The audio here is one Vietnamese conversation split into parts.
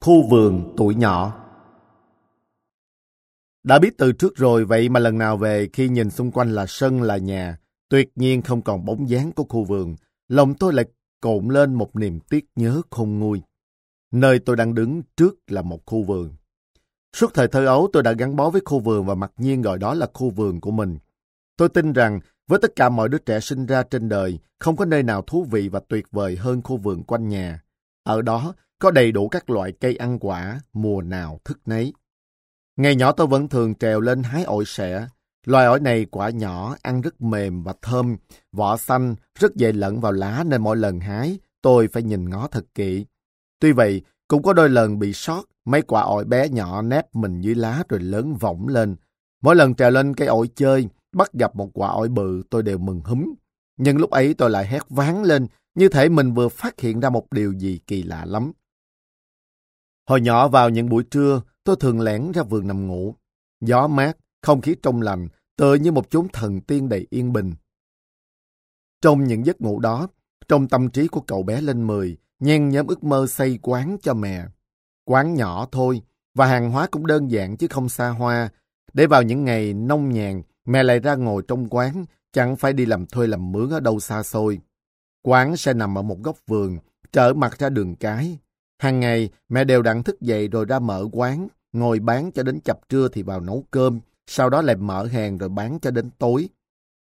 Khu vườn tuổi nhỏ Đã biết từ trước rồi vậy mà lần nào về khi nhìn xung quanh là sân là nhà, tuyệt nhiên không còn bóng dáng của khu vườn, lòng tôi lại cộn lên một niềm tiếc nhớ không nguôi. Nơi tôi đang đứng trước là một khu vườn. Suốt thời thơ ấu tôi đã gắn bó với khu vườn và mặc nhiên gọi đó là khu vườn của mình. Tôi tin rằng với tất cả mọi đứa trẻ sinh ra trên đời, không có nơi nào thú vị và tuyệt vời hơn khu vườn quanh nhà. Ở đó có đầy đủ các loại cây ăn quả, mùa nào thức nấy. Ngày nhỏ tôi vẫn thường trèo lên hái ổi sẻ. Loài ổi này quả nhỏ, ăn rất mềm và thơm, vỏ xanh, rất dễ lẫn vào lá nên mỗi lần hái, tôi phải nhìn ngó thật kỹ. Tuy vậy, cũng có đôi lần bị sót, mấy quả ổi bé nhỏ nép mình dưới lá rồi lớn vỏng lên. Mỗi lần trèo lên cây ổi chơi, bắt gặp một quả ổi bự tôi đều mừng húm. Nhưng lúc ấy tôi lại hét ván lên, như thể mình vừa phát hiện ra một điều gì kỳ lạ lắm. Hồi nhỏ vào những buổi trưa, tôi thường lẻn ra vườn nằm ngủ. Gió mát, không khí trong lành, tựa như một chốn thần tiên đầy yên bình. Trong những giấc ngủ đó, trong tâm trí của cậu bé lên 10, nhen nhóm ước mơ xây quán cho mẹ. Quán nhỏ thôi, và hàng hóa cũng đơn giản chứ không xa hoa. Để vào những ngày nông nhàn, mẹ lại ra ngồi trong quán, chẳng phải đi làm thuê làm mướn ở đâu xa xôi. Quán sẽ nằm ở một góc vườn, trở mặt ra đường cái. Hàng ngày, mẹ đều đặn thức dậy rồi ra mở quán, ngồi bán cho đến chập trưa thì vào nấu cơm, sau đó lại mở hàng rồi bán cho đến tối.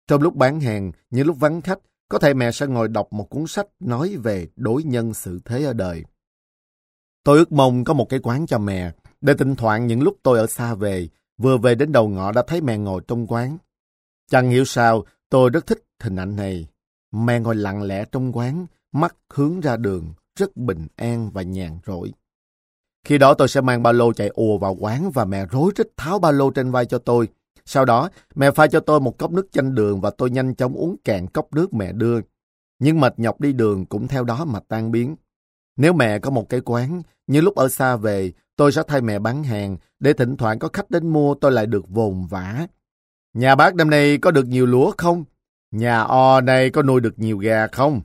Trong lúc bán hàng, những lúc vắng khách, có thể mẹ sẽ ngồi đọc một cuốn sách nói về đối nhân xử thế ở đời. Tôi ước mong có một cái quán cho mẹ, để thỉnh thoảng những lúc tôi ở xa về, vừa về đến đầu ngõ đã thấy mẹ ngồi trong quán. Chẳng hiểu sao, tôi rất thích hình ảnh này. Mẹ ngồi lặng lẽ trong quán, mắt hướng ra đường, rất bình an và nhàn rỗi. Khi đó tôi sẽ mang ba lô chạy ùa vào quán và mẹ rối rít tháo ba lô trên vai cho tôi. Sau đó, mẹ pha cho tôi một cốc nước chanh đường và tôi nhanh chóng uống cạn cốc nước mẹ đưa. Nhưng mệt nhọc đi đường cũng theo đó mà tan biến. Nếu mẹ có một cái quán, như lúc ở xa về, tôi sẽ thay mẹ bán hàng, để thỉnh thoảng có khách đến mua tôi lại được vồn vã. Nhà bác năm nay có được nhiều lúa không? Nhà o này có nuôi được nhiều gà không?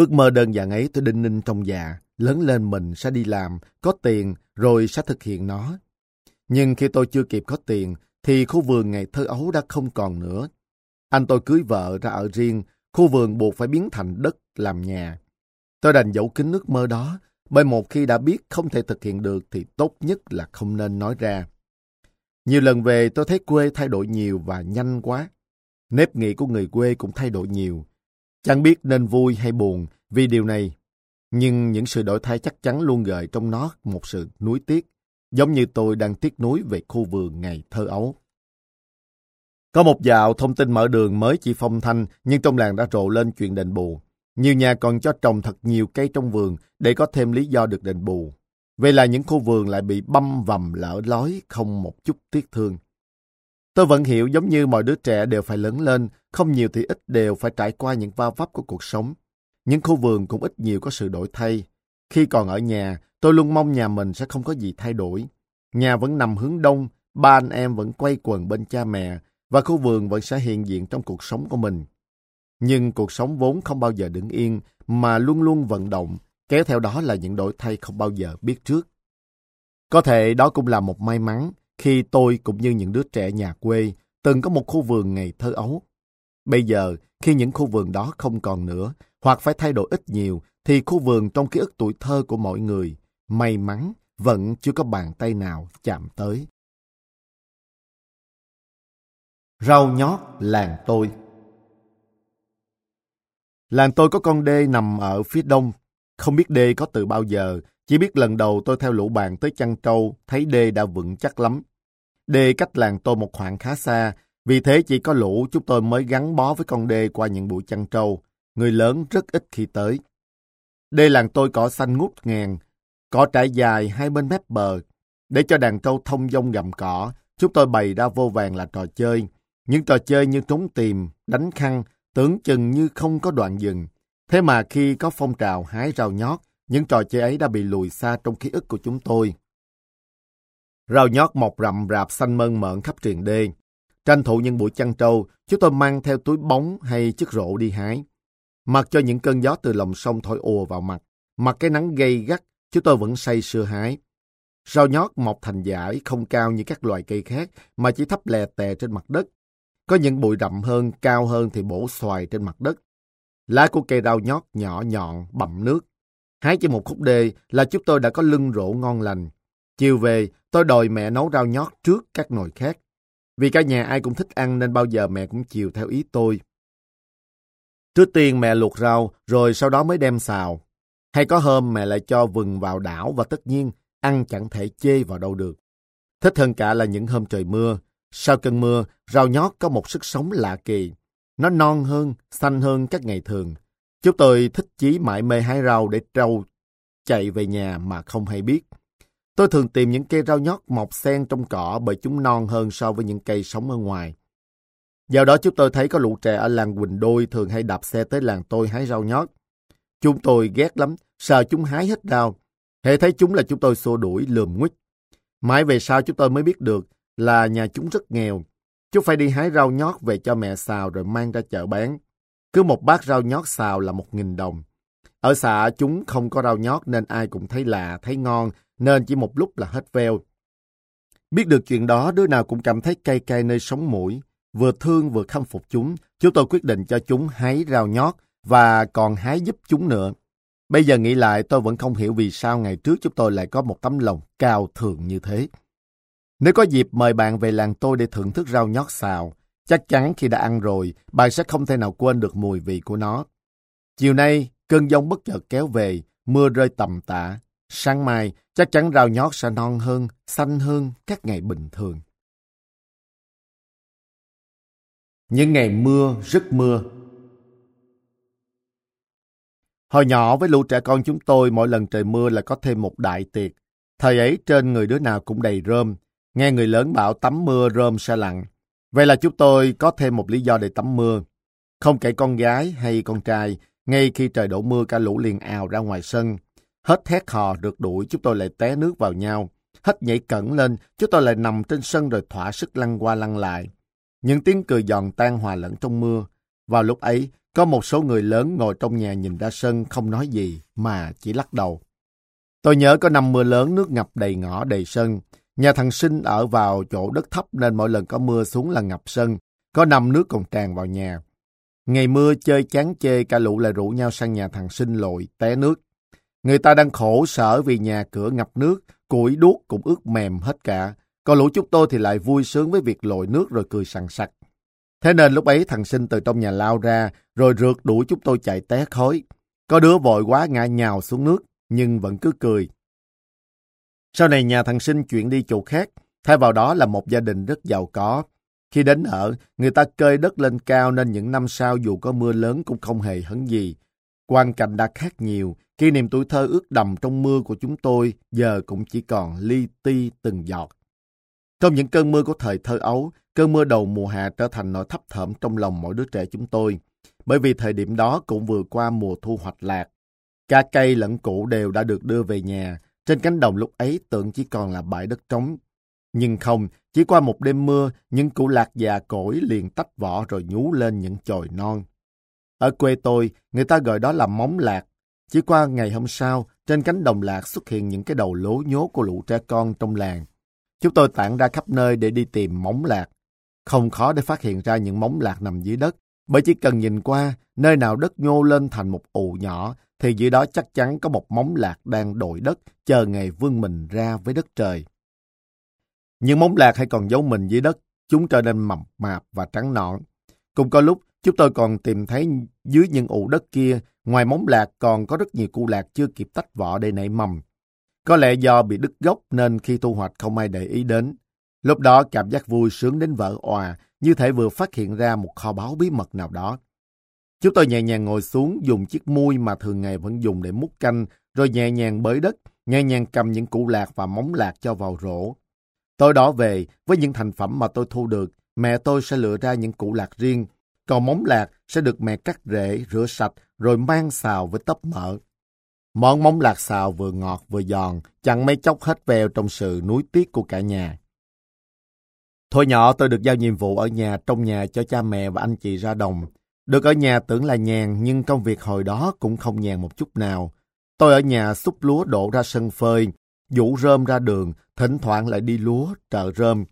Ước mơ đơn giản ấy tôi đinh ninh trong già, lớn lên mình sẽ đi làm, có tiền, rồi sẽ thực hiện nó. Nhưng khi tôi chưa kịp có tiền, thì khu vườn ngày thơ ấu đã không còn nữa. Anh tôi cưới vợ ra ở riêng, khu vườn buộc phải biến thành đất làm nhà. Tôi đành giấu kín ước mơ đó, bởi một khi đã biết không thể thực hiện được thì tốt nhất là không nên nói ra. Nhiều lần về tôi thấy quê thay đổi nhiều và nhanh quá. Nếp nghĩ của người quê cũng thay đổi nhiều. Chẳng biết nên vui hay buồn vì điều này. Nhưng những sự đổi thay chắc chắn luôn gợi trong nó một sự nuối tiếc, giống như tôi đang tiếc nuối về khu vườn ngày thơ ấu. Có một dạo thông tin mở đường mới chỉ phong thanh, nhưng trong làng đã rộ lên chuyện đền bù. Nhiều nhà còn cho trồng thật nhiều cây trong vườn để có thêm lý do được đền bù. Vậy là những khu vườn lại bị băm vằm lỡ lói không một chút tiếc thương. Tôi vẫn hiểu giống như mọi đứa trẻ đều phải lớn lên, không nhiều thì ít đều phải trải qua những va vấp của cuộc sống. Những khu vườn cũng ít nhiều có sự đổi thay. Khi còn ở nhà, tôi luôn mong nhà mình sẽ không có gì thay đổi. Nhà vẫn nằm hướng đông, ba anh em vẫn quay quần bên cha mẹ, và khu vườn vẫn sẽ hiện diện trong cuộc sống của mình. Nhưng cuộc sống vốn không bao giờ đứng yên, mà luôn luôn vận động, kéo theo đó là những đổi thay không bao giờ biết trước. Có thể đó cũng là một may mắn khi tôi cũng như những đứa trẻ nhà quê từng có một khu vườn ngày thơ ấu. Bây giờ, khi những khu vườn đó không còn nữa, hoặc phải thay đổi ít nhiều, thì khu vườn trong ký ức tuổi thơ của mọi người, may mắn, vẫn chưa có bàn tay nào chạm tới. Rau nhót làng tôi Làng tôi có con đê nằm ở phía đông. Không biết đê có từ bao giờ, chỉ biết lần đầu tôi theo lũ bạn tới chăn trâu, thấy đê đã vững chắc lắm. Đê cách làng tôi một khoảng khá xa, vì thế chỉ có lũ chúng tôi mới gắn bó với con đê qua những buổi chăn trâu. Người lớn rất ít khi tới. Đê làng tôi cỏ xanh ngút ngàn, cỏ trải dài hai bên mép bờ. Để cho đàn trâu thông dông gặm cỏ, chúng tôi bày ra vô vàng là trò chơi. Những trò chơi như trốn tìm, đánh khăn, tưởng chừng như không có đoạn dừng. Thế mà khi có phong trào hái rau nhót, những trò chơi ấy đã bị lùi xa trong ký ức của chúng tôi. Rau nhót mọc rậm rạp xanh mơn mởn khắp triền đê. Tranh thủ những buổi chăn trâu, chúng tôi mang theo túi bóng hay chiếc rổ đi hái. Mặc cho những cơn gió từ lòng sông thổi ùa vào mặt, mặc cái nắng gay gắt, chúng tôi vẫn say sưa hái. Rau nhót mọc thành dải không cao như các loài cây khác mà chỉ thấp lè tè trên mặt đất. Có những bụi rậm hơn, cao hơn thì bổ xoài trên mặt đất. Lá của cây rau nhót nhỏ nhọn, bậm nước. Hái cho một khúc đê là chúng tôi đã có lưng rổ ngon lành. Chiều về, tôi đòi mẹ nấu rau nhót trước các nồi khác. Vì cả nhà ai cũng thích ăn nên bao giờ mẹ cũng chiều theo ý tôi. Trước tiên mẹ luộc rau, rồi sau đó mới đem xào. Hay có hôm mẹ lại cho vừng vào đảo và tất nhiên ăn chẳng thể chê vào đâu được. Thích hơn cả là những hôm trời mưa. Sau cơn mưa, rau nhót có một sức sống lạ kỳ. Nó non hơn, xanh hơn các ngày thường. Chúng tôi thích chí mãi mê hái rau để trâu chạy về nhà mà không hay biết. Tôi thường tìm những cây rau nhót mọc sen trong cỏ bởi chúng non hơn so với những cây sống ở ngoài. Do đó chúng tôi thấy có lũ trẻ ở làng Quỳnh Đôi thường hay đạp xe tới làng tôi hái rau nhót. Chúng tôi ghét lắm, sợ chúng hái hết rau. Hệ thấy chúng là chúng tôi xua đuổi lườm nguyết. Mãi về sau chúng tôi mới biết được là nhà chúng rất nghèo. Chúng phải đi hái rau nhót về cho mẹ xào rồi mang ra chợ bán. Cứ một bát rau nhót xào là một nghìn đồng. Ở xã chúng không có rau nhót nên ai cũng thấy lạ, thấy ngon, nên chỉ một lúc là hết veo. Biết được chuyện đó, đứa nào cũng cảm thấy cay cay nơi sống mũi. Vừa thương vừa khâm phục chúng, chúng tôi quyết định cho chúng hái rau nhót và còn hái giúp chúng nữa. Bây giờ nghĩ lại tôi vẫn không hiểu vì sao ngày trước chúng tôi lại có một tấm lòng cao thượng như thế. Nếu có dịp mời bạn về làng tôi để thưởng thức rau nhót xào, chắc chắn khi đã ăn rồi, bạn sẽ không thể nào quên được mùi vị của nó. Chiều nay, cơn giông bất chợt kéo về, mưa rơi tầm tã. Sáng mai, chắc chắn rau nhót sẽ non hơn, xanh hơn các ngày bình thường. Những ngày mưa, rất mưa. Hồi nhỏ với lũ trẻ con chúng tôi, mỗi lần trời mưa là có thêm một đại tiệc. Thời ấy trên người đứa nào cũng đầy rơm. Nghe người lớn bảo tắm mưa rơm sẽ lặn. Vậy là chúng tôi có thêm một lý do để tắm mưa. Không kể con gái hay con trai, ngay khi trời đổ mưa cả lũ liền ào ra ngoài sân. Hết hét hò được đuổi chúng tôi lại té nước vào nhau. Hết nhảy cẩn lên, chúng tôi lại nằm trên sân rồi thỏa sức lăn qua lăn lại. Những tiếng cười giòn tan hòa lẫn trong mưa. Vào lúc ấy, có một số người lớn ngồi trong nhà nhìn ra sân không nói gì mà chỉ lắc đầu. Tôi nhớ có năm mưa lớn nước ngập đầy ngõ đầy sân. Nhà thằng Sinh ở vào chỗ đất thấp nên mỗi lần có mưa xuống là ngập sân. Có năm nước còn tràn vào nhà. Ngày mưa chơi chán chê cả lũ lại rủ nhau sang nhà thằng Sinh lội, té nước. Người ta đang khổ sở vì nhà cửa ngập nước, củi đuốc cũng ướt mềm hết cả. Còn lũ chúng tôi thì lại vui sướng với việc lội nước rồi cười sằng sặc. Thế nên lúc ấy thằng sinh từ trong nhà lao ra, rồi rượt đuổi chúng tôi chạy té khói. Có đứa vội quá ngã nhào xuống nước, nhưng vẫn cứ cười. Sau này nhà thằng sinh chuyển đi chỗ khác, thay vào đó là một gia đình rất giàu có. Khi đến ở, người ta cơi đất lên cao nên những năm sau dù có mưa lớn cũng không hề hấn gì. Quan cảnh đã khác nhiều, kỷ niệm tuổi thơ ướt đầm trong mưa của chúng tôi giờ cũng chỉ còn li ti từng giọt. Trong những cơn mưa của thời thơ ấu, cơn mưa đầu mùa hạ trở thành nỗi thấp thởm trong lòng mỗi đứa trẻ chúng tôi. Bởi vì thời điểm đó cũng vừa qua mùa thu hoạch lạc. Cả cây lẫn củ đều đã được đưa về nhà. Trên cánh đồng lúc ấy tưởng chỉ còn là bãi đất trống. Nhưng không, chỉ qua một đêm mưa, những củ lạc già cỗi liền tách vỏ rồi nhú lên những chồi non. Ở quê tôi, người ta gọi đó là móng lạc. Chỉ qua ngày hôm sau, trên cánh đồng lạc xuất hiện những cái đầu lố nhố của lũ trẻ con trong làng. Chúng tôi tản ra khắp nơi để đi tìm móng lạc. Không khó để phát hiện ra những móng lạc nằm dưới đất, bởi chỉ cần nhìn qua, nơi nào đất nhô lên thành một ụ nhỏ, thì dưới đó chắc chắn có một móng lạc đang đội đất, chờ ngày vươn mình ra với đất trời. Những móng lạc hay còn giấu mình dưới đất, chúng trở nên mập mạp và trắng nõn. Cũng có lúc, chúng tôi còn tìm thấy dưới những ụ đất kia, ngoài móng lạc còn có rất nhiều cu lạc chưa kịp tách vỏ để nảy mầm. Có lẽ do bị đứt gốc nên khi thu hoạch không ai để ý đến. Lúc đó cảm giác vui sướng đến vỡ òa, như thể vừa phát hiện ra một kho báu bí mật nào đó. Chúng tôi nhẹ nhàng ngồi xuống dùng chiếc muôi mà thường ngày vẫn dùng để múc canh, rồi nhẹ nhàng bới đất, nhẹ nhàng cầm những củ lạc và móng lạc cho vào rổ. Tối đó về, với những thành phẩm mà tôi thu được, mẹ tôi sẽ lựa ra những củ lạc riêng, còn móng lạc sẽ được mẹ cắt rễ, rửa sạch, rồi mang xào với tấp mỡ. Món móng lạc xào vừa ngọt vừa giòn, chẳng mấy chốc hết veo trong sự nuối tiếc của cả nhà. Thôi nhỏ tôi được giao nhiệm vụ ở nhà trong nhà cho cha mẹ và anh chị ra đồng. Được ở nhà tưởng là nhàn nhưng công việc hồi đó cũng không nhàn một chút nào. Tôi ở nhà xúc lúa đổ ra sân phơi, vũ rơm ra đường, thỉnh thoảng lại đi lúa, trợ rơm.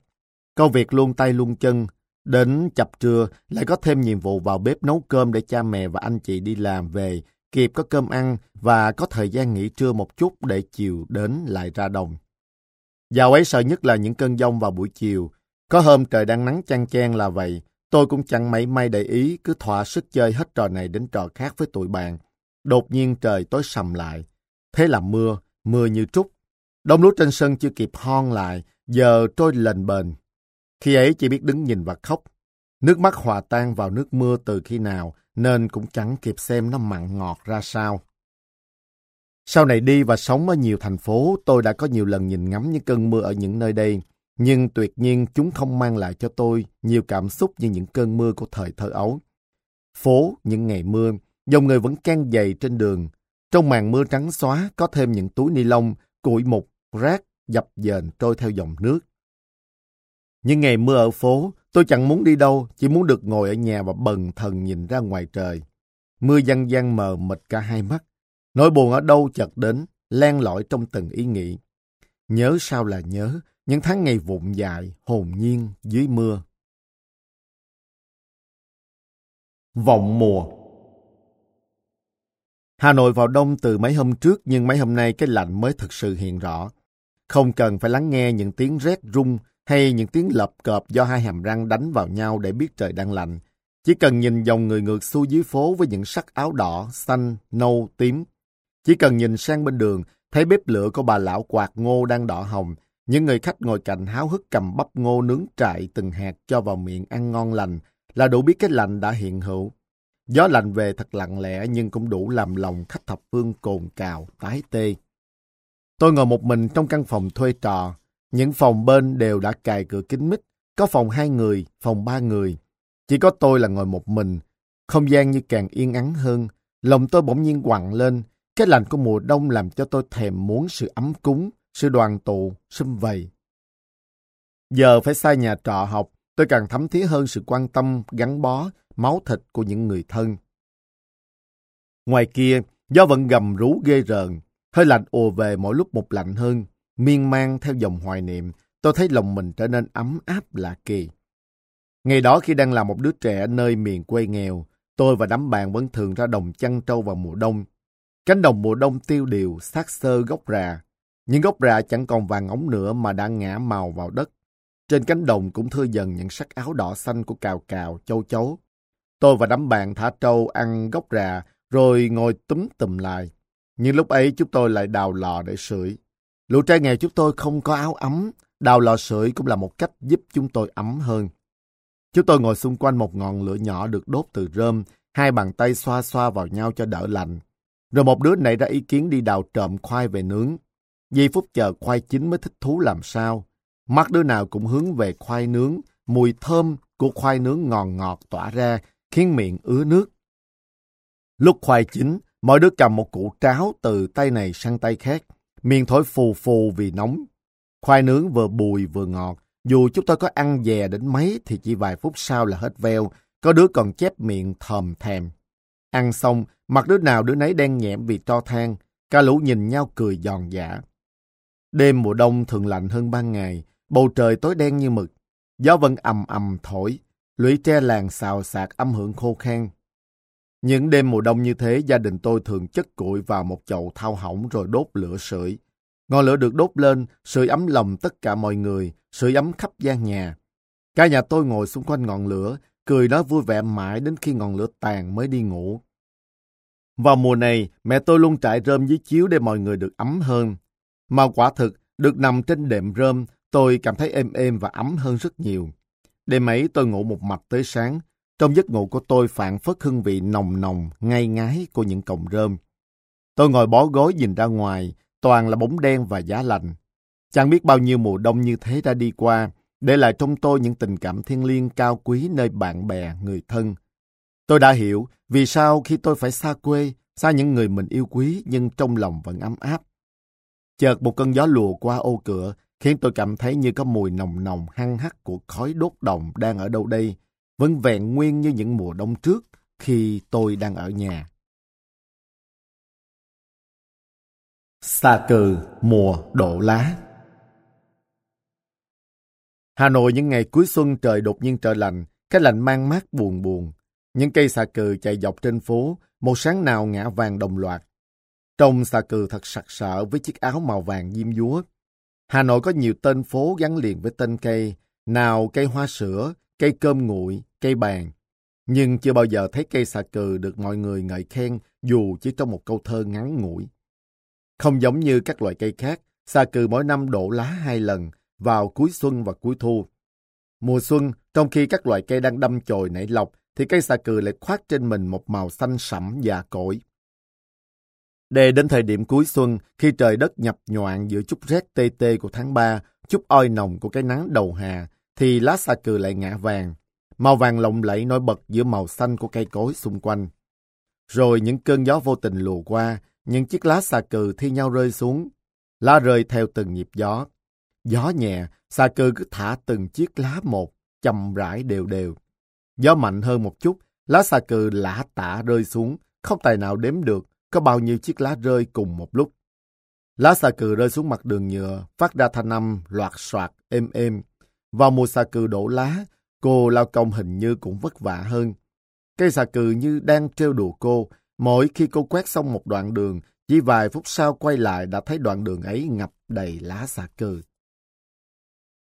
Công việc luôn tay luôn chân. Đến chập trưa lại có thêm nhiệm vụ vào bếp nấu cơm để cha mẹ và anh chị đi làm về, kịp có cơm ăn và có thời gian nghỉ trưa một chút để chiều đến lại ra đồng. Dạo ấy sợ nhất là những cơn giông vào buổi chiều. Có hôm trời đang nắng chang chang là vậy, tôi cũng chẳng mấy may để ý cứ thỏa sức chơi hết trò này đến trò khác với tụi bạn. Đột nhiên trời tối sầm lại. Thế là mưa, mưa như trúc. Đông lúa trên sân chưa kịp hon lại, giờ trôi lền bền. Khi ấy chỉ biết đứng nhìn và khóc. Nước mắt hòa tan vào nước mưa từ khi nào, nên cũng chẳng kịp xem nó mặn ngọt ra sao. Sau này đi và sống ở nhiều thành phố, tôi đã có nhiều lần nhìn ngắm những cơn mưa ở những nơi đây. Nhưng tuyệt nhiên chúng không mang lại cho tôi nhiều cảm xúc như những cơn mưa của thời thơ ấu. Phố, những ngày mưa, dòng người vẫn can dày trên đường. Trong màn mưa trắng xóa có thêm những túi ni lông, củi mục, rác, dập dềnh trôi theo dòng nước những ngày mưa ở phố, tôi chẳng muốn đi đâu, chỉ muốn được ngồi ở nhà và bần thần nhìn ra ngoài trời. Mưa văng văng mờ mịt cả hai mắt. Nỗi buồn ở đâu chợt đến, len lỏi trong từng ý nghĩ. Nhớ sao là nhớ, những tháng ngày vụn dài, hồn nhiên dưới mưa. Vọng mùa Hà Nội vào đông từ mấy hôm trước nhưng mấy hôm nay cái lạnh mới thực sự hiện rõ. Không cần phải lắng nghe những tiếng rét rung hay những tiếng lập cọp do hai hàm răng đánh vào nhau để biết trời đang lạnh. Chỉ cần nhìn dòng người ngược xuôi dưới phố với những sắc áo đỏ, xanh, nâu, tím. Chỉ cần nhìn sang bên đường, thấy bếp lửa của bà lão quạt ngô đang đỏ hồng. Những người khách ngồi cạnh háo hức cầm bắp ngô nướng trại từng hạt cho vào miệng ăn ngon lành là đủ biết cái lạnh đã hiện hữu. Gió lạnh về thật lặng lẽ nhưng cũng đủ làm lòng khách thập phương cồn cào, tái tê. Tôi ngồi một mình trong căn phòng thuê trọ. Những phòng bên đều đã cài cửa kính mít. Có phòng hai người, phòng ba người. Chỉ có tôi là ngồi một mình. Không gian như càng yên ắng hơn. Lòng tôi bỗng nhiên quặn lên. Cái lạnh của mùa đông làm cho tôi thèm muốn sự ấm cúng, sự đoàn tụ, xâm vầy. Giờ phải xa nhà trọ học, tôi càng thấm thía hơn sự quan tâm, gắn bó, máu thịt của những người thân. Ngoài kia, gió vẫn gầm rú ghê rợn, hơi lạnh ùa về mỗi lúc một lạnh hơn, miên man theo dòng hoài niệm, tôi thấy lòng mình trở nên ấm áp lạ kỳ. Ngày đó khi đang là một đứa trẻ nơi miền quê nghèo, tôi và đám bạn vẫn thường ra đồng chăn trâu vào mùa đông. Cánh đồng mùa đông tiêu điều, sát sơ gốc rà. Những gốc rà chẳng còn vàng ống nữa mà đã ngã màu vào đất. Trên cánh đồng cũng thưa dần những sắc áo đỏ xanh của cào cào, châu chấu. Tôi và đám bạn thả trâu ăn gốc rà, rồi ngồi túm tùm lại. Nhưng lúc ấy chúng tôi lại đào lò để sưởi. Lũ trai nghèo chúng tôi không có áo ấm, đào lò sưởi cũng là một cách giúp chúng tôi ấm hơn. Chúng tôi ngồi xung quanh một ngọn lửa nhỏ được đốt từ rơm, hai bàn tay xoa xoa vào nhau cho đỡ lạnh. Rồi một đứa nảy ra ý kiến đi đào trộm khoai về nướng. Giây phút chờ khoai chín mới thích thú làm sao. Mắt đứa nào cũng hướng về khoai nướng, mùi thơm của khoai nướng ngọt ngọt tỏa ra, khiến miệng ứa nước. Lúc khoai chín, mỗi đứa cầm một củ tráo từ tay này sang tay khác, miệng thổi phù phù vì nóng. Khoai nướng vừa bùi vừa ngọt, dù chúng tôi có ăn dè đến mấy thì chỉ vài phút sau là hết veo, có đứa còn chép miệng thòm thèm. Ăn xong, mặt đứa nào đứa nấy đen nhẹm vì to than, cả lũ nhìn nhau cười giòn giả. Đêm mùa đông thường lạnh hơn ban ngày, bầu trời tối đen như mực, gió vẫn ầm ầm thổi, lũy tre làng xào xạc âm hưởng khô khan. Những đêm mùa đông như thế, gia đình tôi thường chất củi vào một chậu thao hỏng rồi đốt lửa sưởi. Ngọn lửa được đốt lên, sưởi ấm lòng tất cả mọi người, sưởi ấm khắp gian nhà. Cả nhà tôi ngồi xung quanh ngọn lửa, cười nói vui vẻ mãi đến khi ngọn lửa tàn mới đi ngủ. Vào mùa này, mẹ tôi luôn trải rơm dưới chiếu để mọi người được ấm hơn. Mà quả thực, được nằm trên đệm rơm, tôi cảm thấy êm êm và ấm hơn rất nhiều. Đêm ấy tôi ngủ một mạch tới sáng. Trong giấc ngủ của tôi phản phất hương vị nồng nồng, ngay ngái của những cọng rơm. Tôi ngồi bó gối nhìn ra ngoài, toàn là bóng đen và giá lạnh. Chẳng biết bao nhiêu mùa đông như thế đã đi qua, để lại trong tôi những tình cảm thiêng liêng cao quý nơi bạn bè, người thân. Tôi đã hiểu vì sao khi tôi phải xa quê, xa những người mình yêu quý nhưng trong lòng vẫn ấm áp. Chợt một cơn gió lùa qua ô cửa, khiến tôi cảm thấy như có mùi nồng nồng hăng hắc của khói đốt đồng đang ở đâu đây, Vâng, vẫn vẹn nguyên như những mùa đông trước khi tôi đang ở nhà. Xà cừ mùa đổ lá Hà Nội những ngày cuối xuân trời đột nhiên trở lạnh, cái lạnh mang mát buồn buồn. Những cây xà cừ chạy dọc trên phố, một sáng nào ngã vàng đồng loạt. Trông xà cừ thật sặc sỡ với chiếc áo màu vàng diêm dúa. Hà Nội có nhiều tên phố gắn liền với tên cây, nào cây hoa sữa, cây cơm nguội, cây bàn. Nhưng chưa bao giờ thấy cây xà cừ được mọi người ngợi khen dù chỉ trong một câu thơ ngắn ngủi. Không giống như các loại cây khác, xà cừ mỗi năm đổ lá hai lần, vào cuối xuân và cuối thu. Mùa xuân, trong khi các loại cây đang đâm chồi nảy lọc, thì cây xà cừ lại khoác trên mình một màu xanh sẫm và cỗi. Để đến thời điểm cuối xuân, khi trời đất nhập nhoạn giữa chút rét tê tê của tháng 3, chút oi nồng của cái nắng đầu hà, thì lá xà cừ lại ngã vàng. Màu vàng lộng lẫy nổi bật giữa màu xanh của cây cối xung quanh. Rồi những cơn gió vô tình lùa qua, những chiếc lá xà cừ thi nhau rơi xuống. Lá rơi theo từng nhịp gió. Gió nhẹ, xà cừ cứ thả từng chiếc lá một, chậm rãi đều đều. Gió mạnh hơn một chút, lá xà cừ lã tả rơi xuống, không tài nào đếm được có bao nhiêu chiếc lá rơi cùng một lúc. Lá xà cừ rơi xuống mặt đường nhựa, phát ra thanh âm loạt soạt, êm êm. Vào mùa xà cừ đổ lá, cô lao công hình như cũng vất vả hơn. Cây xà cừ như đang trêu đùa cô, mỗi khi cô quét xong một đoạn đường, chỉ vài phút sau quay lại đã thấy đoạn đường ấy ngập đầy lá xà cừ.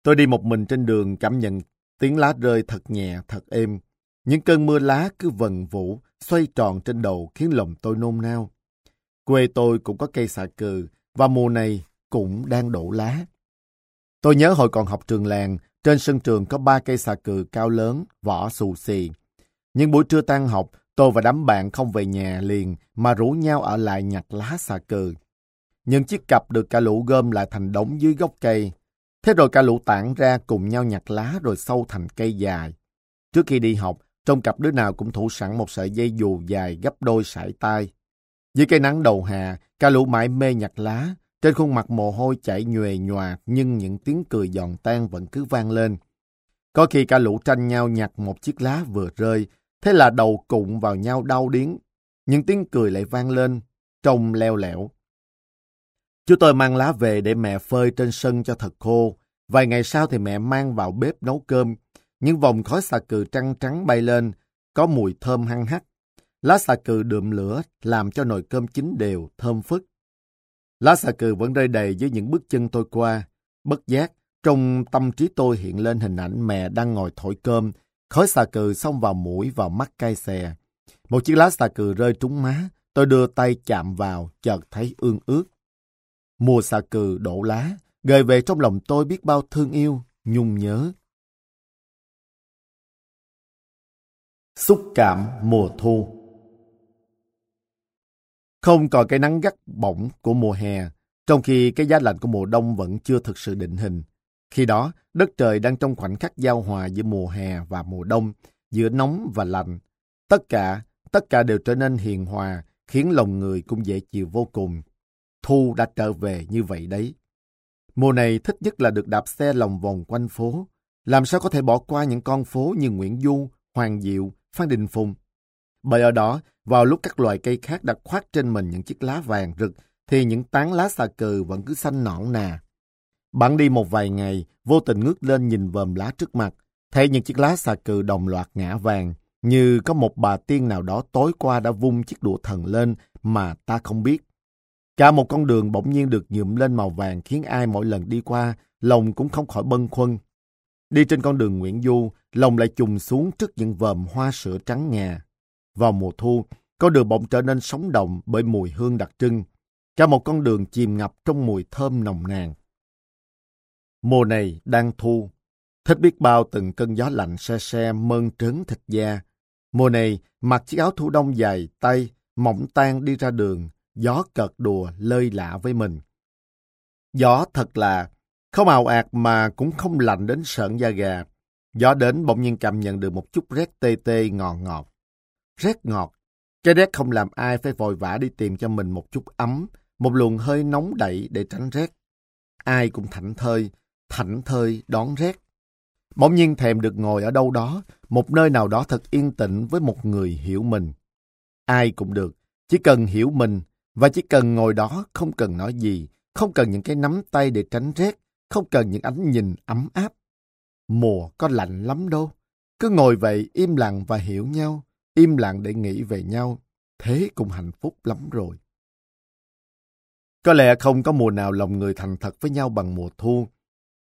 Tôi đi một mình trên đường cảm nhận tiếng lá rơi thật nhẹ, thật êm. Những cơn mưa lá cứ vần vũ, xoay tròn trên đầu khiến lòng tôi nôn nao. Quê tôi cũng có cây xà cừ và mùa này cũng đang đổ lá. Tôi nhớ hồi còn học trường làng, trên sân trường có ba cây xà cừ cao lớn, vỏ xù xì. Nhưng buổi trưa tan học, tôi và đám bạn không về nhà liền mà rủ nhau ở lại nhặt lá xà cừ. Những chiếc cặp được cả lũ gom lại thành đống dưới gốc cây. Thế rồi cả lũ tản ra cùng nhau nhặt lá rồi sâu thành cây dài. Trước khi đi học, trong cặp đứa nào cũng thủ sẵn một sợi dây dù dài gấp đôi sải tay. Dưới cây nắng đầu hạ, cả lũ mãi mê nhặt lá. Trên khuôn mặt mồ hôi chảy nhuề nhòa nhưng những tiếng cười giòn tan vẫn cứ vang lên. Có khi cả lũ tranh nhau nhặt một chiếc lá vừa rơi, thế là đầu cụng vào nhau đau điếng. Những tiếng cười lại vang lên, trông leo lẻo. Chú tôi mang lá về để mẹ phơi trên sân cho thật khô. Vài ngày sau thì mẹ mang vào bếp nấu cơm. Những vòng khói xà cừ trắng trắng bay lên, có mùi thơm hăng hắc. Lá xà cừ đượm lửa làm cho nồi cơm chín đều, thơm phức. Lá xà cừ vẫn rơi đầy dưới những bước chân tôi qua. Bất giác, trong tâm trí tôi hiện lên hình ảnh mẹ đang ngồi thổi cơm, khói xà cừ xông vào mũi vào mắt cay xè. Một chiếc lá xà cừ rơi trúng má, tôi đưa tay chạm vào, chợt thấy ương ướt. Mùa xà cừ đổ lá, gợi về trong lòng tôi biết bao thương yêu, nhung nhớ. Xúc cảm mùa thu không còn cái nắng gắt bỏng của mùa hè, trong khi cái giá lạnh của mùa đông vẫn chưa thực sự định hình. Khi đó, đất trời đang trong khoảnh khắc giao hòa giữa mùa hè và mùa đông, giữa nóng và lạnh. Tất cả, tất cả đều trở nên hiền hòa, khiến lòng người cũng dễ chịu vô cùng. Thu đã trở về như vậy đấy. Mùa này thích nhất là được đạp xe lòng vòng quanh phố. Làm sao có thể bỏ qua những con phố như Nguyễn Du, Hoàng Diệu, Phan Đình Phùng. Bởi ở đó, vào lúc các loài cây khác đã khoác trên mình những chiếc lá vàng rực, thì những tán lá xà cừ vẫn cứ xanh nõn nà. Bạn đi một vài ngày, vô tình ngước lên nhìn vòm lá trước mặt, thấy những chiếc lá xà cừ đồng loạt ngã vàng, như có một bà tiên nào đó tối qua đã vung chiếc đũa thần lên mà ta không biết. Cả một con đường bỗng nhiên được nhuộm lên màu vàng khiến ai mỗi lần đi qua, lòng cũng không khỏi bâng khuâng. Đi trên con đường Nguyễn Du, lòng lại trùng xuống trước những vòm hoa sữa trắng ngà. Vào mùa thu, con đường bỗng trở nên sống động bởi mùi hương đặc trưng. Cả một con đường chìm ngập trong mùi thơm nồng nàn. Mùa này đang thu. Thích biết bao từng cơn gió lạnh xe xe mơn trớn thịt da. Mùa này, mặc chiếc áo thu đông dài, tay, mỏng tan đi ra đường, gió cợt đùa lơi lạ với mình. Gió thật là không ào ạt mà cũng không lạnh đến sợn da gà. Gió đến bỗng nhiên cảm nhận được một chút rét tê tê ngọt ngọt. Rét ngọt. Cái rét không làm ai phải vội vã đi tìm cho mình một chút ấm, một luồng hơi nóng đẩy để tránh rét. Ai cũng thảnh thơi, thảnh thơi đón rét. Bỗng nhiên thèm được ngồi ở đâu đó, một nơi nào đó thật yên tĩnh với một người hiểu mình. Ai cũng được, chỉ cần hiểu mình Và chỉ cần ngồi đó, không cần nói gì, không cần những cái nắm tay để tránh rét, không cần những ánh nhìn ấm áp. Mùa có lạnh lắm đâu. Cứ ngồi vậy im lặng và hiểu nhau, im lặng để nghĩ về nhau. Thế cũng hạnh phúc lắm rồi. Có lẽ không có mùa nào lòng người thành thật với nhau bằng mùa thu.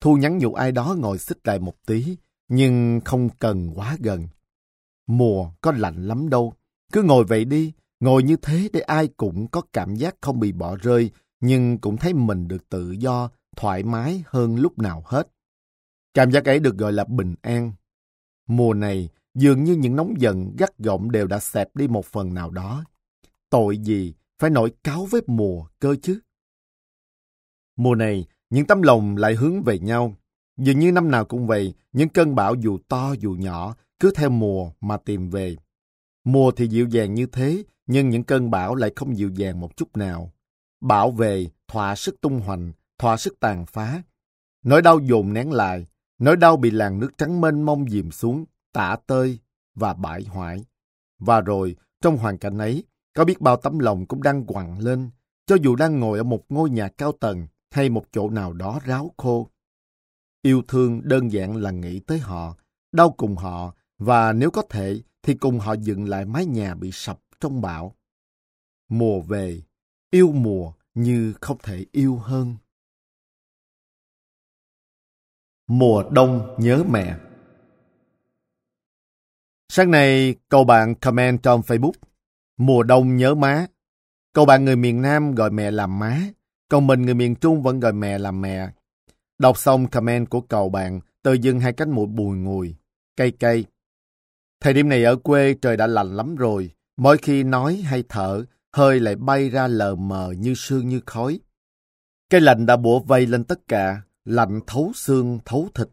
Thu nhắn nhủ ai đó ngồi xích lại một tí, nhưng không cần quá gần. Mùa có lạnh lắm đâu. Cứ ngồi vậy đi, ngồi như thế để ai cũng có cảm giác không bị bỏ rơi, nhưng cũng thấy mình được tự do, thoải mái hơn lúc nào hết. Cảm giác ấy được gọi là bình an. Mùa này, dường như những nóng giận, gắt gọng đều đã xẹp đi một phần nào đó. Tội gì phải nổi cáo với mùa cơ chứ? Mùa này, những tấm lòng lại hướng về nhau. Dường như năm nào cũng vậy, những cơn bão dù to dù nhỏ, cứ theo mùa mà tìm về. Mùa thì dịu dàng như thế, nhưng những cơn bão lại không dịu dàng một chút nào. Bão về, thỏa sức tung hoành, thỏa sức tàn phá. Nỗi đau dồn nén lại, nỗi đau bị làn nước trắng mênh mông dìm xuống, tả tơi và bại hoại. Và rồi, trong hoàn cảnh ấy, có biết bao tấm lòng cũng đang quặn lên, cho dù đang ngồi ở một ngôi nhà cao tầng hay một chỗ nào đó ráo khô. Yêu thương đơn giản là nghĩ tới họ, đau cùng họ, và nếu có thể thì cùng họ dựng lại mái nhà bị sập trong bão. Mùa về, yêu mùa như không thể yêu hơn. Mùa đông nhớ mẹ Sáng nay, cậu bạn comment trong Facebook. Mùa đông nhớ má. Cậu bạn người miền Nam gọi mẹ là má. Còn mình người miền Trung vẫn gọi mẹ là mẹ. Đọc xong comment của cậu bạn, tôi dưng hai cánh mũi bùi ngùi, cay cay. Thời điểm này ở quê trời đã lạnh lắm rồi. Mỗi khi nói hay thở, hơi lại bay ra lờ mờ như sương như khói. Cái lạnh đã bủa vây lên tất cả, lạnh thấu xương, thấu thịt.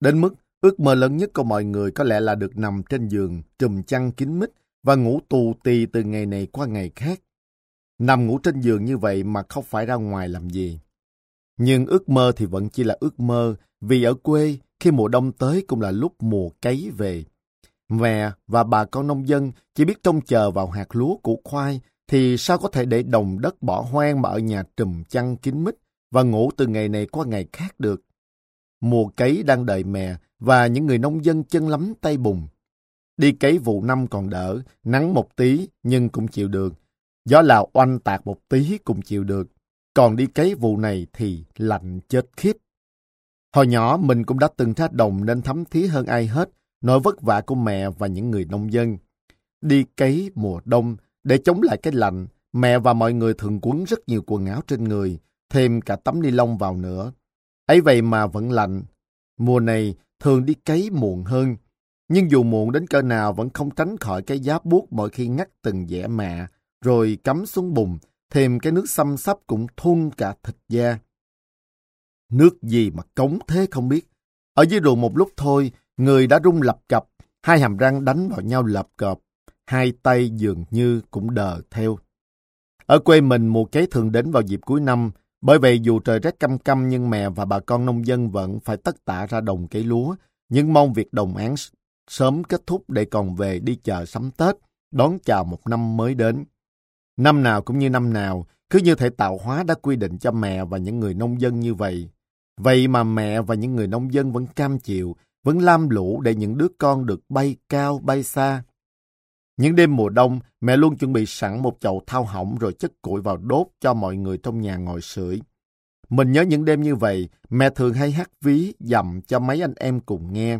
Đến mức ước mơ lớn nhất của mọi người có lẽ là được nằm trên giường, trùm chăn kín mít và ngủ tù tì từ ngày này qua ngày khác. Nằm ngủ trên giường như vậy mà không phải ra ngoài làm gì. Nhưng ước mơ thì vẫn chỉ là ước mơ, vì ở quê, khi mùa đông tới cũng là lúc mùa cấy về. Mẹ và bà con nông dân chỉ biết trông chờ vào hạt lúa củ khoai, thì sao có thể để đồng đất bỏ hoang mà ở nhà trùm chăn kín mít và ngủ từ ngày này qua ngày khác được. Mùa cấy đang đợi mẹ và những người nông dân chân lắm tay bùn. Đi cấy vụ năm còn đỡ, nắng một tí nhưng cũng chịu được. Gió lào oanh tạc một tí cũng chịu được. Còn đi cấy vụ này thì lạnh chết khiếp. Hồi nhỏ mình cũng đã từng ra đồng nên thấm thí hơn ai hết nỗi vất vả của mẹ và những người nông dân. Đi cấy mùa đông để chống lại cái lạnh, mẹ và mọi người thường quấn rất nhiều quần áo trên người, thêm cả tấm ni lông vào nữa. ấy vậy mà vẫn lạnh. Mùa này thường đi cấy muộn hơn, nhưng dù muộn đến cỡ nào vẫn không tránh khỏi cái giá buốt mỗi khi ngắt từng dẻ mạ, rồi cắm xuống bùn, thêm cái nước xăm sắp cũng thun cả thịt da. Nước gì mà cống thế không biết. Ở dưới ruộng một lúc thôi, người đã rung lập cập, hai hàm răng đánh vào nhau lập cập, hai tay dường như cũng đờ theo. Ở quê mình mùa cấy thường đến vào dịp cuối năm, bởi vậy dù trời rét căm căm nhưng mẹ và bà con nông dân vẫn phải tất tả ra đồng cấy lúa, nhưng mong việc đồng án sớm kết thúc để còn về đi chợ sắm Tết, đón chào một năm mới đến. Năm nào cũng như năm nào, cứ như thể tạo hóa đã quy định cho mẹ và những người nông dân như vậy. Vậy mà mẹ và những người nông dân vẫn cam chịu, vẫn lam lũ để những đứa con được bay cao bay xa. Những đêm mùa đông, mẹ luôn chuẩn bị sẵn một chậu thao hỏng rồi chất củi vào đốt cho mọi người trong nhà ngồi sưởi. Mình nhớ những đêm như vậy, mẹ thường hay hát ví dặm cho mấy anh em cùng nghe.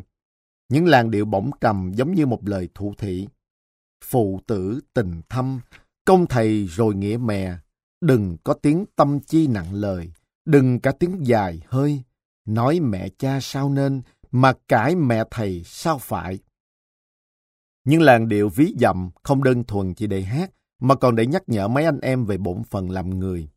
Những làn điệu bỗng trầm giống như một lời thủ thị. Phụ tử tình thâm, công thầy rồi nghĩa mẹ. Đừng có tiếng tâm chi nặng lời, đừng cả tiếng dài hơi. Nói mẹ cha sao nên, mà cãi mẹ thầy sao phải. Nhưng làn điệu ví dặm không đơn thuần chỉ để hát, mà còn để nhắc nhở mấy anh em về bổn phận làm người.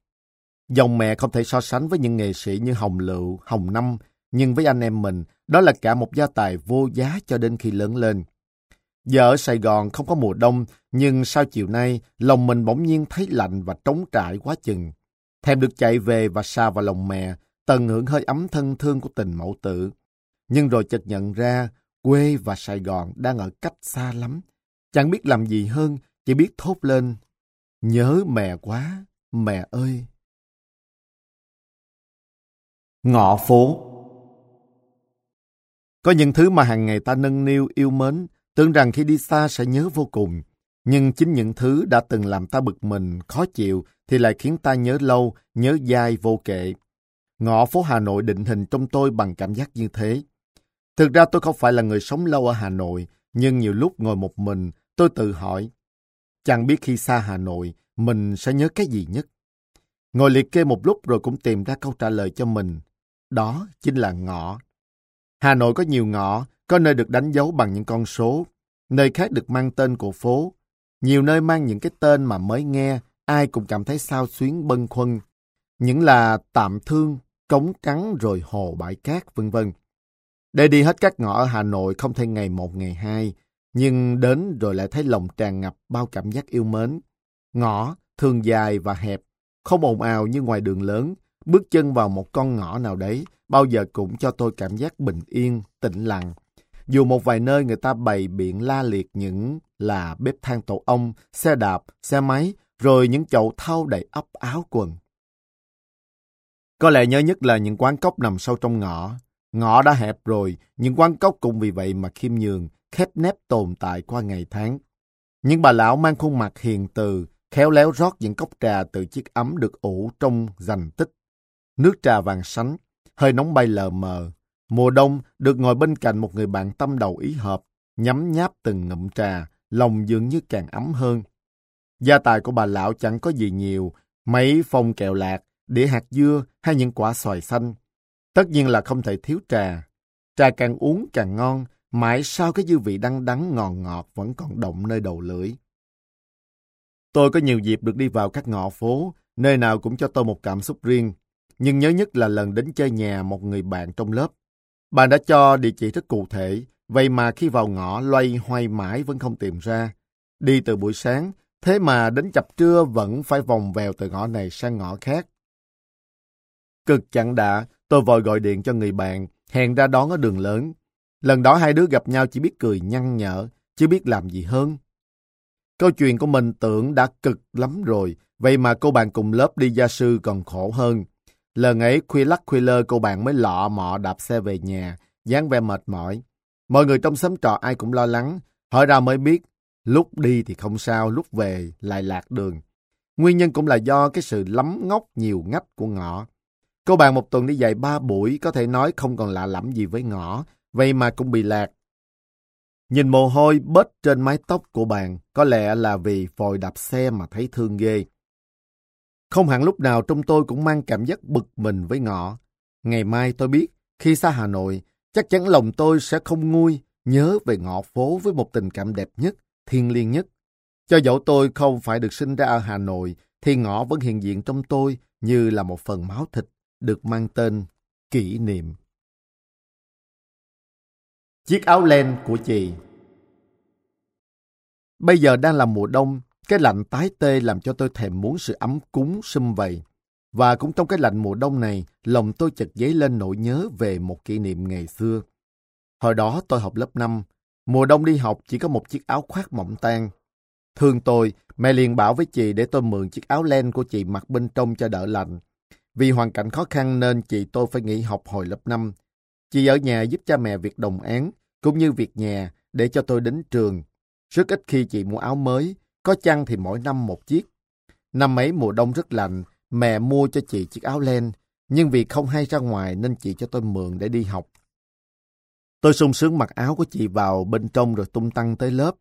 Dòng mẹ không thể so sánh với những nghệ sĩ như Hồng Lựu, Hồng Năm, nhưng với anh em mình, đó là cả một gia tài vô giá cho đến khi lớn lên. Giờ ở Sài Gòn không có mùa đông, nhưng sau chiều nay, lòng mình bỗng nhiên thấy lạnh và trống trải quá chừng. Thèm được chạy về và xa vào lòng mẹ, tận hưởng hơi ấm thân thương của tình mẫu tử. Nhưng rồi chợt nhận ra, quê và Sài Gòn đang ở cách xa lắm. Chẳng biết làm gì hơn, chỉ biết thốt lên. Nhớ mẹ quá, mẹ ơi! Ngọ phố Có những thứ mà hàng ngày ta nâng niu yêu mến, tưởng rằng khi đi xa sẽ nhớ vô cùng. Nhưng chính những thứ đã từng làm ta bực mình, khó chịu thì lại khiến ta nhớ lâu, nhớ dai vô kệ. Ngõ phố Hà Nội định hình trong tôi bằng cảm giác như thế. Thực ra tôi không phải là người sống lâu ở Hà Nội, nhưng nhiều lúc ngồi một mình, tôi tự hỏi, chẳng biết khi xa Hà Nội, mình sẽ nhớ cái gì nhất. Ngồi liệt kê một lúc rồi cũng tìm ra câu trả lời cho mình. Đó chính là ngõ. Hà Nội có nhiều ngõ, có nơi được đánh dấu bằng những con số, nơi khác được mang tên của phố. Nhiều nơi mang những cái tên mà mới nghe, ai cũng cảm thấy sao xuyến bâng khuâng. Những là tạm thương, cống trắng rồi hồ bãi cát, vân vân. Để đi hết các ngõ ở Hà Nội không thể ngày một ngày hai, nhưng đến rồi lại thấy lòng tràn ngập bao cảm giác yêu mến. Ngõ, thường dài và hẹp, không ồn ào như ngoài đường lớn, bước chân vào một con ngõ nào đấy, bao giờ cũng cho tôi cảm giác bình yên, tĩnh lặng. Dù một vài nơi người ta bày biện la liệt những là bếp than tổ ong, xe đạp, xe máy, rồi những chậu thau đầy ấp áo quần. Có lẽ nhớ nhất là những quán cốc nằm sâu trong ngõ. Ngõ đã hẹp rồi, những quán cốc cũng vì vậy mà khiêm nhường, khép nép tồn tại qua ngày tháng. Những bà lão mang khuôn mặt hiền từ, khéo léo rót những cốc trà từ chiếc ấm được ủ trong dành tích. Nước trà vàng sánh, hơi nóng bay lờ mờ. Mùa đông được ngồi bên cạnh một người bạn tâm đầu ý hợp, nhắm nháp từng ngụm trà, lòng dường như càng ấm hơn. Gia tài của bà lão chẳng có gì nhiều, mấy phong kẹo lạc, đĩa hạt dưa hay những quả xoài xanh. Tất nhiên là không thể thiếu trà. Trà càng uống càng ngon, mãi sau cái dư vị đắng đắng ngọt ngọt vẫn còn động nơi đầu lưỡi. Tôi có nhiều dịp được đi vào các ngõ phố, nơi nào cũng cho tôi một cảm xúc riêng. Nhưng nhớ nhất là lần đến chơi nhà một người bạn trong lớp. Bạn đã cho địa chỉ rất cụ thể, vậy mà khi vào ngõ loay hoay mãi vẫn không tìm ra. Đi từ buổi sáng, thế mà đến chập trưa vẫn phải vòng vèo từ ngõ này sang ngõ khác. Cực chẳng đã, tôi vội gọi điện cho người bạn, hẹn ra đón ở đường lớn. Lần đó hai đứa gặp nhau chỉ biết cười nhăn nhở, chứ biết làm gì hơn. Câu chuyện của mình tưởng đã cực lắm rồi, vậy mà cô bạn cùng lớp đi gia sư còn khổ hơn. Lần ấy khuya lắc khuya lơ cô bạn mới lọ mọ đạp xe về nhà, dáng vẻ mệt mỏi. Mọi người trong xóm trọ ai cũng lo lắng, hỏi ra mới biết, lúc đi thì không sao, lúc về lại lạc đường. Nguyên nhân cũng là do cái sự lắm ngốc nhiều ngách của ngõ. Cô bạn một tuần đi dạy ba buổi, có thể nói không còn lạ lẫm gì với ngõ, vậy mà cũng bị lạc. Nhìn mồ hôi bết trên mái tóc của bạn, có lẽ là vì vội đạp xe mà thấy thương ghê. Không hẳn lúc nào trong tôi cũng mang cảm giác bực mình với ngõ. Ngày mai tôi biết, khi xa Hà Nội, chắc chắn lòng tôi sẽ không nguôi, nhớ về ngõ phố với một tình cảm đẹp nhất, thiêng liêng nhất. Cho dẫu tôi không phải được sinh ra ở Hà Nội, thì ngõ vẫn hiện diện trong tôi như là một phần máu thịt được mang tên kỷ niệm. Chiếc áo len của chị Bây giờ đang là mùa đông, cái lạnh tái tê làm cho tôi thèm muốn sự ấm cúng sum vầy. Và cũng trong cái lạnh mùa đông này, lòng tôi chợt dấy lên nỗi nhớ về một kỷ niệm ngày xưa. Hồi đó tôi học lớp 5, mùa đông đi học chỉ có một chiếc áo khoác mỏng tan. Thương tôi, mẹ liền bảo với chị để tôi mượn chiếc áo len của chị mặc bên trong cho đỡ lạnh. Vì hoàn cảnh khó khăn nên chị tôi phải nghỉ học hồi lớp 5. Chị ở nhà giúp cha mẹ việc đồng án, cũng như việc nhà để cho tôi đến trường. Rất ít khi chị mua áo mới, có chăng thì mỗi năm một chiếc. Năm ấy mùa đông rất lạnh, mẹ mua cho chị chiếc áo len, nhưng vì không hay ra ngoài nên chị cho tôi mượn để đi học. Tôi sung sướng mặc áo của chị vào bên trong rồi tung tăng tới lớp.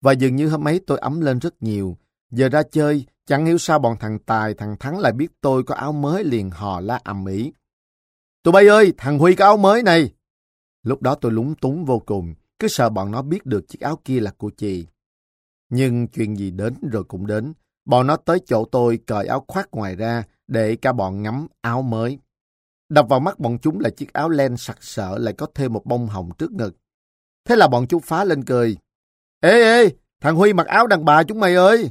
Và dường như hôm ấy tôi ấm lên rất nhiều. Giờ ra chơi, chẳng hiểu sao bọn thằng Tài, thằng Thắng lại biết tôi có áo mới liền hò la ầm ĩ. Tụi bay ơi, thằng Huy có áo mới này. Lúc đó tôi lúng túng vô cùng, cứ sợ bọn nó biết được chiếc áo kia là của chị. Nhưng chuyện gì đến rồi cũng đến. Bọn nó tới chỗ tôi cởi áo khoác ngoài ra để cả bọn ngắm áo mới. Đập vào mắt bọn chúng là chiếc áo len sặc sỡ lại có thêm một bông hồng trước ngực. Thế là bọn chúng phá lên cười. Ê ê, thằng Huy mặc áo đàn bà chúng mày ơi!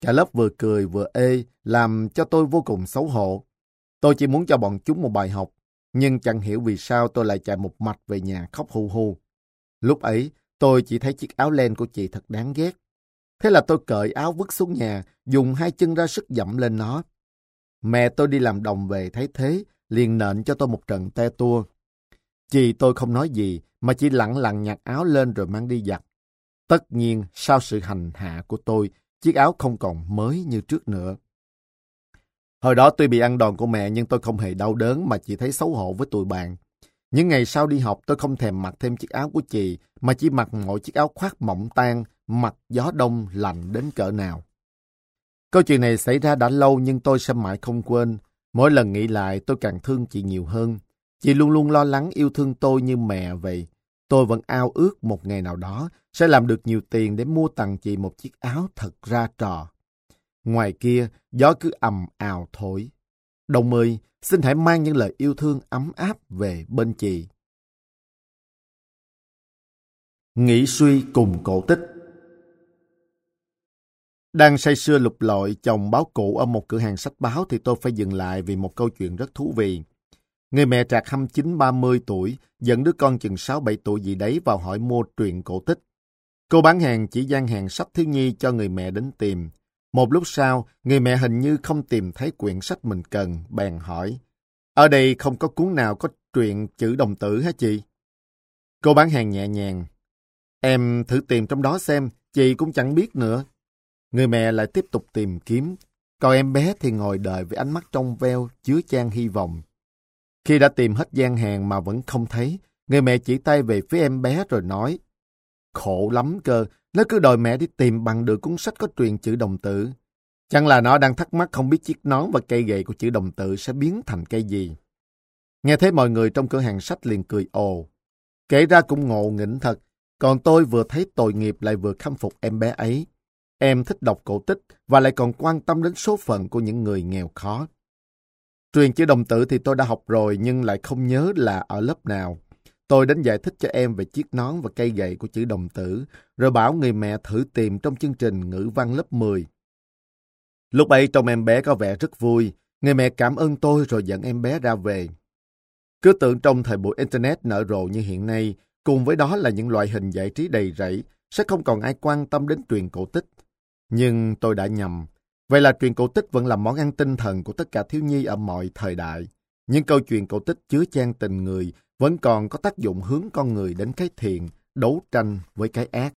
Cả lớp vừa cười vừa ê, làm cho tôi vô cùng xấu hổ. Tôi chỉ muốn cho bọn chúng một bài học, nhưng chẳng hiểu vì sao tôi lại chạy một mạch về nhà khóc hù hù. Lúc ấy, tôi chỉ thấy chiếc áo len của chị thật đáng ghét. Thế là tôi cởi áo vứt xuống nhà, dùng hai chân ra sức dẫm lên nó. Mẹ tôi đi làm đồng về thấy thế, liền nện cho tôi một trận te tua. Chị tôi không nói gì, mà chỉ lặng lặng nhặt áo lên rồi mang đi giặt. Tất nhiên, sau sự hành hạ của tôi, chiếc áo không còn mới như trước nữa. Hồi đó tôi bị ăn đòn của mẹ nhưng tôi không hề đau đớn mà chỉ thấy xấu hổ với tụi bạn. Những ngày sau đi học tôi không thèm mặc thêm chiếc áo của chị mà chỉ mặc mỗi chiếc áo khoác mỏng tan, mặc gió đông lạnh đến cỡ nào. Câu chuyện này xảy ra đã lâu nhưng tôi sẽ mãi không quên. Mỗi lần nghĩ lại tôi càng thương chị nhiều hơn. Chị luôn luôn lo lắng yêu thương tôi như mẹ vậy. Tôi vẫn ao ước một ngày nào đó sẽ làm được nhiều tiền để mua tặng chị một chiếc áo thật ra trò. Ngoài kia, gió cứ ầm ào thổi. Đồng ơi, xin hãy mang những lời yêu thương ấm áp về bên chị. Nghĩ suy cùng cổ tích Đang say sưa lục lọi chồng báo cũ ở một cửa hàng sách báo thì tôi phải dừng lại vì một câu chuyện rất thú vị. Người mẹ trạc 29-30 tuổi dẫn đứa con chừng 6-7 tuổi gì đấy vào hỏi mua truyện cổ tích. Cô bán hàng chỉ gian hàng sách thiếu nhi cho người mẹ đến tìm. Một lúc sau, người mẹ hình như không tìm thấy quyển sách mình cần, bèn hỏi. Ở đây không có cuốn nào có truyện chữ đồng tử hả chị? Cô bán hàng nhẹ nhàng. Em thử tìm trong đó xem, chị cũng chẳng biết nữa. Người mẹ lại tiếp tục tìm kiếm. Còn em bé thì ngồi đợi với ánh mắt trong veo, chứa chan hy vọng. Khi đã tìm hết gian hàng mà vẫn không thấy, người mẹ chỉ tay về phía em bé rồi nói. Khổ lắm cơ, nó cứ đòi mẹ đi tìm bằng được cuốn sách có truyền chữ đồng tử. Chẳng là nó đang thắc mắc không biết chiếc nón và cây gậy của chữ đồng tử sẽ biến thành cây gì. Nghe thấy mọi người trong cửa hàng sách liền cười ồ. Kể ra cũng ngộ nghĩnh thật, còn tôi vừa thấy tội nghiệp lại vừa khâm phục em bé ấy. Em thích đọc cổ tích và lại còn quan tâm đến số phận của những người nghèo khó. Truyền chữ đồng tử thì tôi đã học rồi nhưng lại không nhớ là ở lớp nào. Tôi đến giải thích cho em về chiếc nón và cây gậy của chữ đồng tử, rồi bảo người mẹ thử tìm trong chương trình ngữ văn lớp 10. Lúc ấy trong em bé có vẻ rất vui, người mẹ cảm ơn tôi rồi dẫn em bé ra về. Cứ tưởng trong thời buổi Internet nở rộ như hiện nay, cùng với đó là những loại hình giải trí đầy rẫy, sẽ không còn ai quan tâm đến truyền cổ tích. Nhưng tôi đã nhầm. Vậy là truyền cổ tích vẫn là món ăn tinh thần của tất cả thiếu nhi ở mọi thời đại. Những câu chuyện cổ tích chứa chan tình người vẫn còn có tác dụng hướng con người đến cái thiện, đấu tranh với cái ác.